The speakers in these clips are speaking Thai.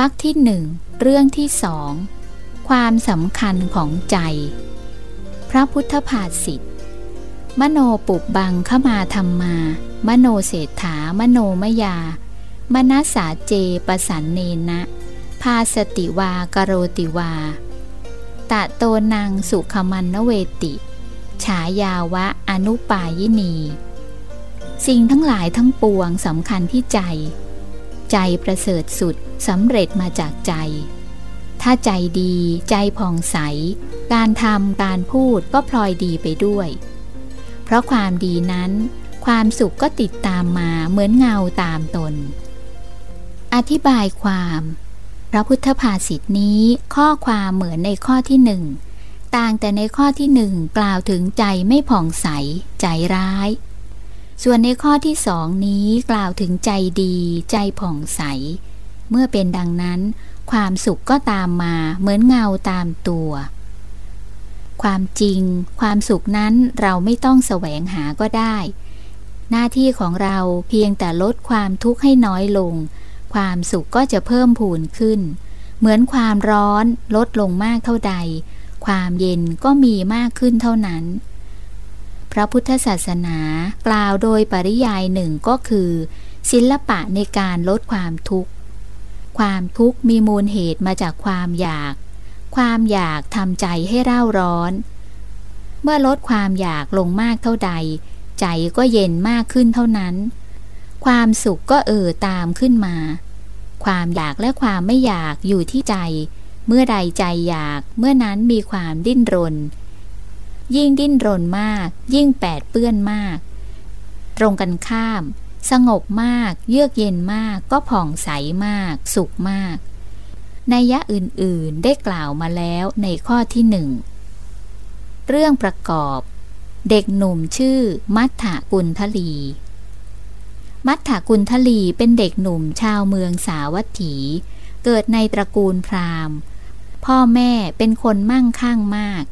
รรคที่หนึ่งเรื่องที่สองความสำคัญของใจ พระพุทธภาษิตมโนปุบบังขมาธรรมา มโนเศรษฐามโนมยามนัสสาเจปสันเนนะ พาสติวากโรติวา ตะโตนางสุขมันนเวติ ฉายาวะอนุปายินี สิ่งทั้งหลายทั้งปวงสำคัญที่ใจ ใจประเสริฐสุด สำเร็จมาจากใจ ถ้าใจดีใจผ่องใส การทำการพูดก็พลอยดีไปด้วย เพราะความดีนั้น ความสุขก็ติดตามมาเหมือนเงาตามตน อธิบายความพระพุทธภาษิตนี้ข้อความเหมือนในข้อที่หนึ่งต่างแต่ในข้อที่หนึ่งกล่าวถึงใจไม่ผ่องใส ใจร้าย ส่วนในข้อที่สองนี้กล่าวถึงใจดี ใจผ่องใส เมื่อเป็นดังนั้น ความสุขก็ตามมาเหมือนเงาตามตัว ความจริง ความสุขนั้นเราไม่ต้องแสวงหาก็ได้ หน้าที่ของเราเพียงแต่ลดความทุกข์ให้น้อยลง ความสุขก็จะเพิ่มพูนขึ้น เหมือนความร้อนลดลงมากเท่าใด ความเย็นก็มีมากขึ้นเท่านั้นพระพุทธศาสนากล่าวโดยปริยายหนึ่งก็คือ ศิลปะในการลดความทุกข์ ความทุกข์มีมูลเหตุมาจากความอยาก ความอยากทำใจให้เร่าร้อน เมื่อลดความอยากลงมากเท่าใด ใจก็เย็นมากขึ้นเท่านั้น ความสุขก็เอ่อตามขึ้นมา ความอยากและความไม่อยากอยู่ที่ใจ เมื่อใดใจอยากเมื่อนั้นมีความดิ้นรน ยิ่งดิ้นรนมาก ยิ่งแปดเปื้อนมาก ตรงกันข้าม สงบมาก เยือกเย็นมาก ก็ผ่องใสมาก สุขมากในยะอื่นๆได้กล่าวมาแล้วในข้อที่หนึ่ง เรื่องประกอบ เด็กหนุ่มชื่อ มัทธกุลทลี มัทธกุลทลีเป็นเด็กหนุ่มชาวเมืองสาวัตถี เกิดในตระกูลพราหมณ์ พ่อแม่เป็นคนมั่งคั่งมาก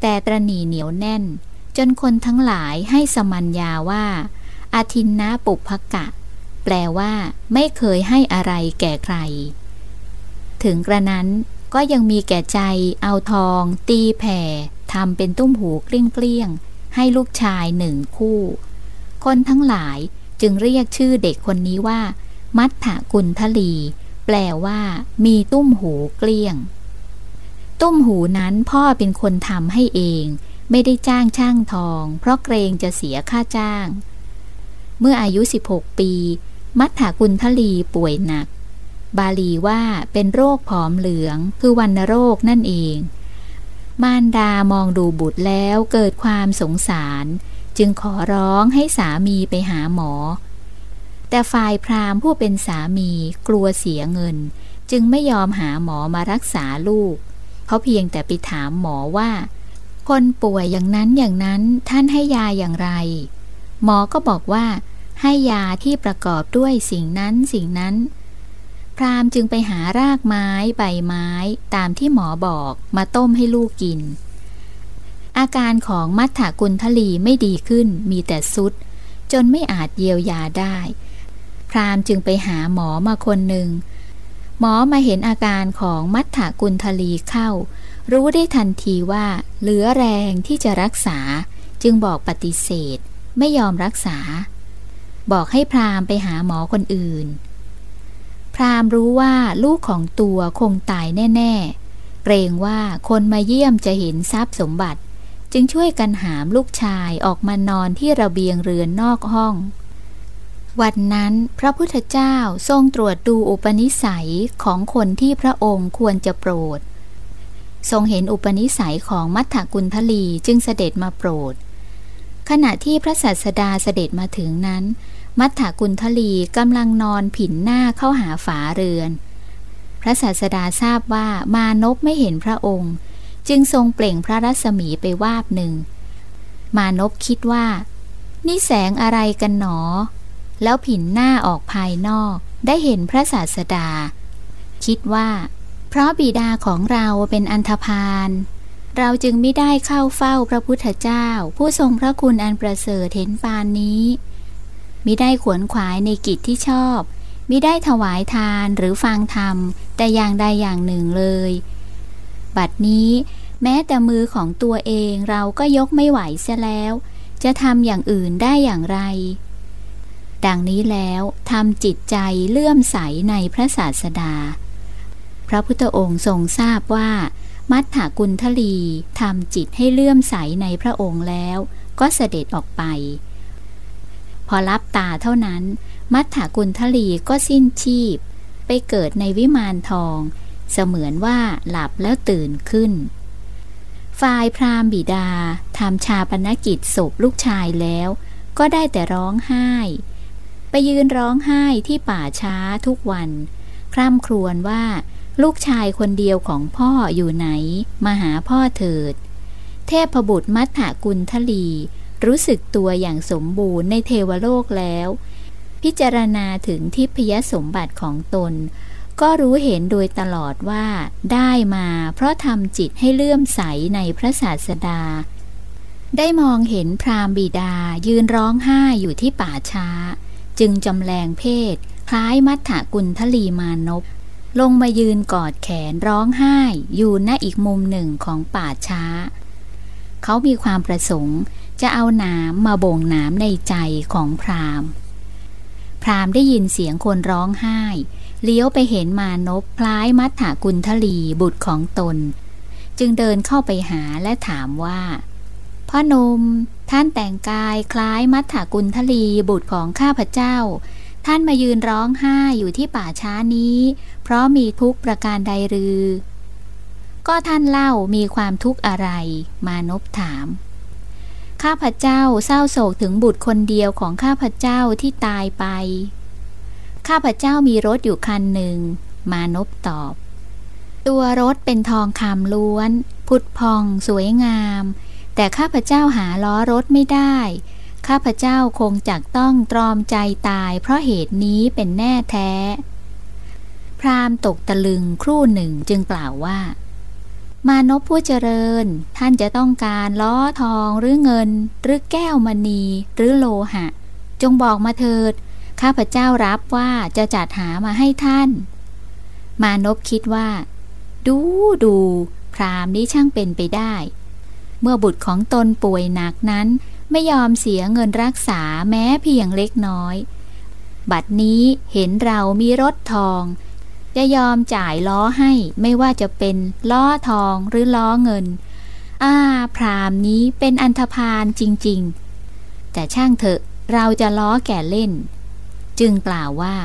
แต่ตรณีเหนียวแน่น จนคนทั้งหลายให้สมัญญาว่า อาทินนาปุพกะ แปลว่า ไม่เคยให้อะไรแก่ใคร ถึงกระนั้นก็ยังมีแก่ใจ เอาทอง ตีแผ่ทำเป็นตุ้มหูเกลี้ยงๆให้ลูกชายหนึ่งคู่ คนทั้งหลายจึงเรียกชื่อเด็กคนนี้ว่า มัทธกุลทลี แปลว่า มีตุ้มหูเกลี้ยง ตุ้มหูนั้นพ่อเป็นคนทำให้เอง ไม่ได้จ้างช่างทอง เพราะเกรงจะเสียค่าจ้าง เมื่ออายุ 16 ปี มัทธกุลทลีป่วยหนัก บาลีว่าเป็นโรคผอมเหลือง คือวันโรคนั่นเอง มารดามองดูบุตรแล้วเกิดความสงสาร จึงขอร้องให้สามีไปหาหมอ แต่ฝ่ายพราหมณ์ผู้เป็นสามีกลัวเสียเงิน จึงไม่ยอมหาหมอมารักษาลูก เขาเพียงแต่ไปถามหมอว่า คนป่วยอย่างนั้นอย่างนั้นท่านให้ยาอย่างไร หมอก็บอกว่า ให้ยาที่ประกอบด้วยสิ่งนั้นสิ่งนั้น พราหม์จึงไปหารากไม้ ใบไม้ ตามที่หมอบอกมาต้มให้ลูกกิน อาการของมัทธกุลทลีไม่ดีขึ้นมีแต่สุด จนไม่อาจเยียวยาได้ พรามจึงไปหาหมอมาคนหนึ่งหมอมาเห็นอาการของมัทธกุลทลีเข้า รู้ได้ทันทีว่า เหลือแรงที่จะรักษาจึงบอกปฏิเสธ ไม่ยอมรักษา บอกให้พราหม์ไปหาหมอคนอื่น พราหม์รู้ว่าลูกของตัวคงตายแน่ ๆ เกรงว่าคนมาเยี่ยมจะเห็นทรัพย์สมบัติ จึงช่วยกันหามลูกชายออกมานอนที่ระเบียงเรือนนอกห้อง วันนั้นพระพุทธเจ้าทรงตรวจดูอุปนิสัยของคนที่พระองค์ควรจะโปรดทรงเห็นอุปนิสัยของมัทธกุลทลีจึงเสด็จมาโปรด ขณะที่พระสัสดาเสด็จมาถึงนั้น มัทธกุลทลีกำลังนอนผินหน้าเข้าหาฝาเรือน พระสัสดาทราบว่ามานพไม่เห็นพระองค์ จึงทรงเปล่งพระรัศมีไปวาบหนึ่ง มานพคิดว่า นี่แสงอะไรกันหนอ แล้วผินหน้าออกภายนอกได้เห็นพระศาสดา คิดว่า เพราะบิดาของเราเป็นอันธพาล เราจึงไม่ได้เข้าเฝ้าพระพุทธเจ้า ผู้ทรงพระคุณอันประเสริฐเห็นปานนี้มิได้ขวนขวายในกิจที่ชอบมิได้ถวายทานหรือฟังธรรม แต่อย่างใดอย่างหนึ่งเลย บัดนี้แม้แต่มือของตัวเองเราก็ยกไม่ไหวเสียแล้ว จะทำอย่างอื่นได้อย่างไร ดังนี้แล้วทำจิตใจเลื่อมใสในพระศาสดา พระพุทธองค์ทรงทราบว่า มัทธกุลทลีทำจิตให้เลื่อมใสในพระองค์แล้ว ก็เสด็จออกไป พอรับตาเท่านั้น มัทธกุลทลีก็สิ้นชีพ ไปเกิดในวิมานทอง เสมือนว่าหลับแล้วตื่นขึ้น ฝ่ายพราหมณ์บิดาทำชาปนกิจศพลูกชายแล้ว ก็ได้แต่ร้องไห้ ไปยืนร้องไห้ที่ป่าช้าทุกวัน คร่ำครวญว่า ลูกชายคนเดียวของพ่ออยู่ไหน มาหาพ่อเถิด เทพบุตรมัทธกุลทลี รู้สึกตัวอย่างสมบูรณ์ในเทวโลกแล้ว พิจารณาถึงทิพยสมบัติของตน ก็รู้เห็นโดยตลอดว่าได้มาเพราะทำจิตให้เลื่อมใสในพระศาสดา ได้มองเห็นพรามบิดายืนร้องไห้อยู่ที่ป่าช้า จึงจำแรงเพศ คล้ายมัทธกุลทลีมานพ ลงมายืนกอดแขนร้องไห้อยู่ณอีกมุมหนึ่งของป่าช้า เขามีความประสงค์จะเอาน้ำมาบ่งน้ำในใจของพรามพรามได้ยินเสียงคนร้องไห้ เลี้ยวไปเห็นมานพคล้ายมัทธกุลทลีบุตรของตน จึงเดินเข้าไปหาและถามว่าพ่อหนุ่มท่านแต่งกายคล้ายมัทธกุลทลีบุตรของข้าพเจ้า ท่านมายืนร้องไห้อยู่ที่ป่าช้านี้ เพราะมีทุกประการใดหรือ ก็ท่านเล่ามีความทุกข์อะไร มานพถาม ข้าพเจ้าเศร้าโศกถึงบุตรคนเดียวของข้าพเจ้าที่ตายไป ข้าพเจ้ามีรถอยู่คันหนึ่ง มานพตอบ ตัวรถเป็นทองคำล้วน พุดพองสวยงาม แต่ข้าพเจ้าหาล้อรถไม่ได้ ข้าพเจ้าคงจักต้องตรอมใจตายเพราะเหตุนี้เป็นแน่แท้ พราหม์ตกตะลึงครู่หนึ่งจึงกล่าวว่ามานพผู้เจริญ ท่านจะต้องการล้อทองหรือเงิน หรือแก้วมณี หรือโลหะ จงบอกมาเถิด ข้าพเจ้ารับว่าจะจัดหามาให้ท่าน มานพคิดว่า ดูดูพรามนี้ช่างเป็นไปได้ เมื่อบุตรของตนป่วยหนักนั้น ไม่ยอมเสียเงินรักษาแม้เพียงเล็กน้อย บัดนี้เห็นเรามีรถทอง จะยอมจ่ายล้อให้ไม่ว่าจะเป็นล้อทองหรือล้อเงิน อ้า พรามนี้เป็นอันธพาลจริง ๆ แต่ช่างเถอะเราจะล้อแก่เล่น จึงกล่าวว่า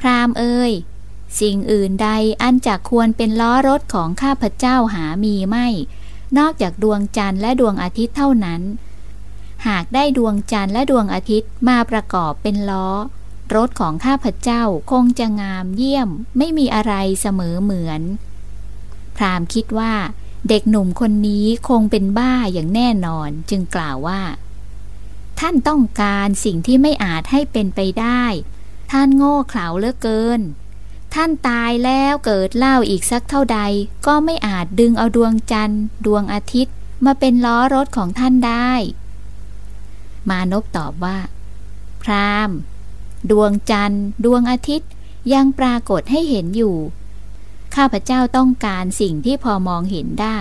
พรามเอ้ยสิ่งอื่นใดอันจะควรเป็นล้อรถของข้าพเจ้าหามีไม่ นอกจากดวงจันทร์และดวงอาทิตย์เท่านั้น หากได้ดวงจันทร์และดวงอาทิตย์มาประกอบเป็นล้อ รถของข้าพเจ้าคงจะงามเยี่ยมไม่มีอะไรเสมอเหมือน พรามคิดว่า เด็กหนุ่มคนนี้คงเป็นบ้าอย่างแน่นอนจึงกล่าวว่า ท่านต้องการสิ่งที่ไม่อาจให้เป็นไปได้ ท่านโง่เขลาเลือเกิน ท่านตายแล้วเกิดเล่าอีกสักเท่าใด ก็ไม่อาจดึงเอาดวงจันทร์ ดวงอาทิตย์ มาเป็นล้อรถของท่านได้ มานพตอบว่า พรามดวงจันทร์ ดวงอาทิตย์ยังปรากฏให้เห็นอยู่ ข้าพเจ้าต้องการสิ่งที่พอมองเห็นได้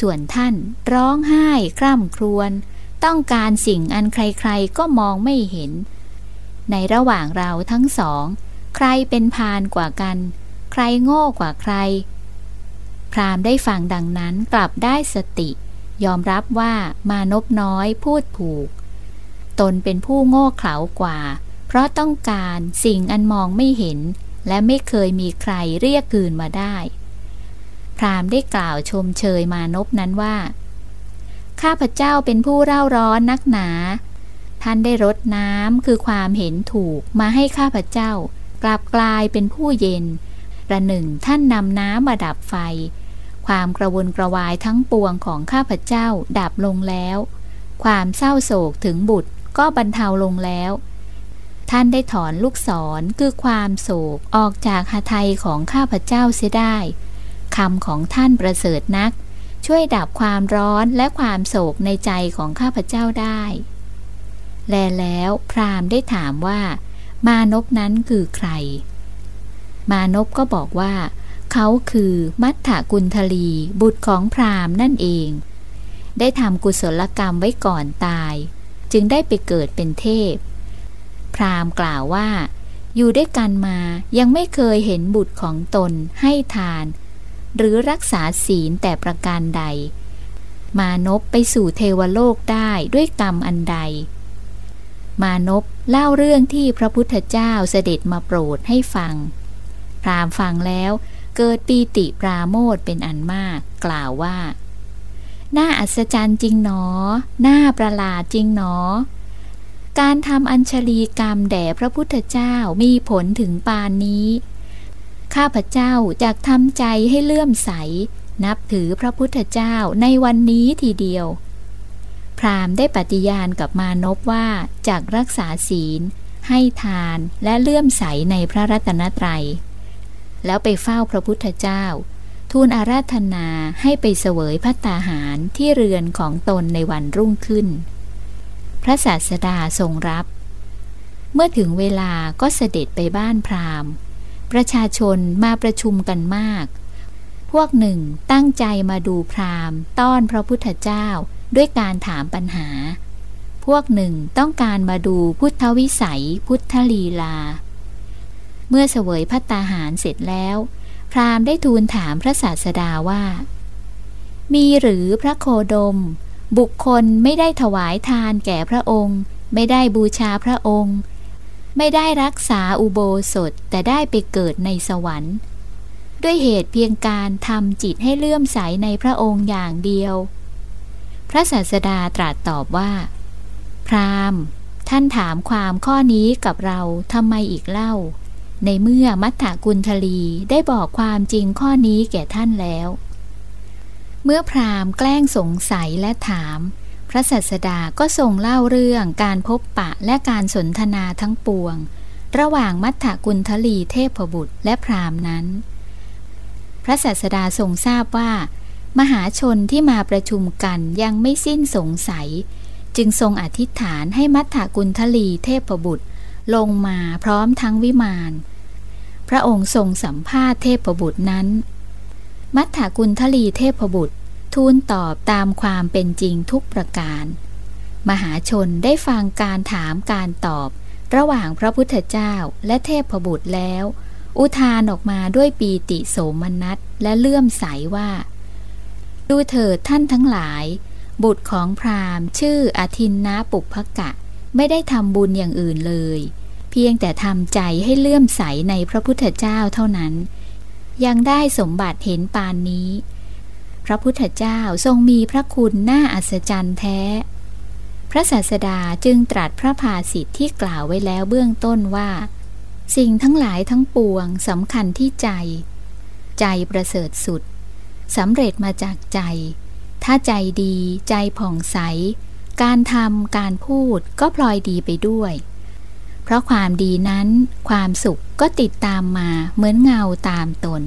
ส่วนท่านร้องไห้คร่ำครวญต้องการสิ่งอันใครๆก็มองไม่เห็น ในระหว่างเราทั้งสอง ใครเป็นพานกว่ากัน ใครโง่กว่าใคร พรามได้ฟังดังนั้นกลับได้สติ ยอมรับว่ามานพน้อยพูดผูก ตนเป็นผู้โง่เขลากว่า เพราะต้องการสิ่งอันมองไม่เห็น และไม่เคยมีใครเรียกคืนมาได้ พรามได้กล่าวชมเชยมานพนั้นว่า ข้าพเจ้าเป็นผู้เร่าร้อนนักหนา ท่านได้รดน้ำคือความเห็นถูกมาให้ข้าพเจ้า กลับกลายเป็นผู้เย็น ประหนึ่งท่านนำน้ำมาดับไฟ ความกระวนกระวายทั้งปวงของข้าพเจ้าดับลงแล้วความเศร้าโศกถึงบุตร ก็บรรเทาลงแล้ว ท่านได้ถอนลูกศรคือความโศกออกจากหทัยของข้าพเจ้าเสียได้คำของท่านประเสริฐนัก ช่วยดับความร้อนและความโศกในใจของข้าพเจ้าได้ แลแล้วพราหมณ์ได้ถามว่า มานพนั้นคือใคร มานพก็บอกว่า เขาคือมัทธกุลทลี บุตรของพราหมณ์นั่นเอง ได้ทำกุศลกรรมไว้ก่อนตาย จึงได้ไปเกิดเป็นเทพ พราหมณ์กล่าวว่า อยู่ด้วยกันมายังไม่เคยเห็นบุตรของตนให้ทาน หรือรักษาศีลแต่ประการใด มานพไปสู่เทวโลกได้ด้วยกรรมอันใด มานพเล่าเรื่องที่พระพุทธเจ้าเสด็จมาโปรดให้ฟัง พราหมณ์ฟังแล้วเกิดปีติปราโมทเป็นอันมาก กล่าวว่า น่าอัศจรรย์จริงหนอ น่าประหลาดจริงหนอ การทำอัญชลีกรรมแด่พระพุทธเจ้ามีผลถึงปานนี้ ข้าพเจ้าจากทำใจให้เลื่อมใส นับถือพระพุทธเจ้าในวันนี้ทีเดียว พราหมณ์ได้ปฏิญาณกับมานพว่าจากรักษาศีล ให้ทานและเลื่อมใสในพระรัตนตรัย แล้วไปเฝ้าพระพุทธเจ้า ทูลอาราธนาให้ไปเสวยพัตตาหารที่เรือนของตนในวันรุ่งขึ้น พระศาสดาทรงรับ เมื่อถึงเวลาก็เสด็จไปบ้านพราหมณ์ ประชาชนมาประชุมกันมาก พวกหนึ่งตั้งใจมาดูพราหมณ์ ต้อนพระพุทธเจ้าด้วยการถามปัญหา พวกหนึ่งต้องการมาดูพุทธวิสัยพุทธลีลา เมื่อเสวยพัตตาหารเสร็จแล้ว พราหมณ์ได้ทูลถามพระศาสดาว่า มีหรือพระโคดม บุคคลไม่ได้ถวายทานแก่พระองค์ ไม่ได้บูชาพระองค์ ไม่ได้รักษาอุโบสถแต่ได้ไปเกิดในสวรรค์ ด้วยเหตุเพียงการทำจิตให้เลื่อมใสในพระองค์อย่างเดียว พระศาสดาตรัสตอบว่า พราหมณ์ ท่านถามความข้อนี้กับเราทำไมอีกเล่า ในเมื่อมัทธกุลทลีได้บอกความจริงข้อนี้แก่ท่านแล้ว เมื่อพราหมณ์แกล้งสงสัยและถาม พระศาสดาก็ทรงเล่าเรื่องการพบปะและการสนทนาทั้งปวง ระหว่างมัทธกุลทลีเทพบุตรและพราหมณ์นั้น พระศาสดาทรงทราบว่า มหาชนที่มาประชุมกันยังไม่สิ้นสงสัย จึงทรงอธิษฐานให้มัทธกุลทลีเทพบุตร ลงมาพร้อมทั้งวิมาน พระองค์ทรงสัมภาษณ์เทพบุตรนั้น มัทธกุลทลีเทพบุตรทูลตอบตามความเป็นจริงทุกประการ มหาชนได้ฟังการถามการตอบ ระหว่างพระพุทธเจ้าและเทพบุตรแล้ว อุทานออกมาด้วยปีติโสมนัสและเลื่อมใสว่า ดูเถิดท่านทั้งหลาย บุตรของพราหมณ์ชื่ออทินนาปุพกะ ไม่ได้ทำบุญอย่างอื่นเลย เพียงแต่ทำใจให้เลื่อมใสในพระพุทธเจ้าเท่านั้น ยังได้สมบัติเห็นปานนี้ พระพุทธเจ้าทรงมีพระคุณน่าอัศจรรย์แท้ พระศาสดาจึงตรัสพระภาสิทธิ์ที่กล่าวไว้แล้วเบื้องต้นว่า สิ่งทั้งหลายทั้งปวงสำคัญที่ใจ ใจประเสริฐสุดสำเร็จมาจากใจ ถ้าใจดีใจผ่องใส การทำการพูดก็พลอยดีไปด้วย เพราะความดีนั้น ความสุขก็ติดตามมาเหมือนเงาตามตน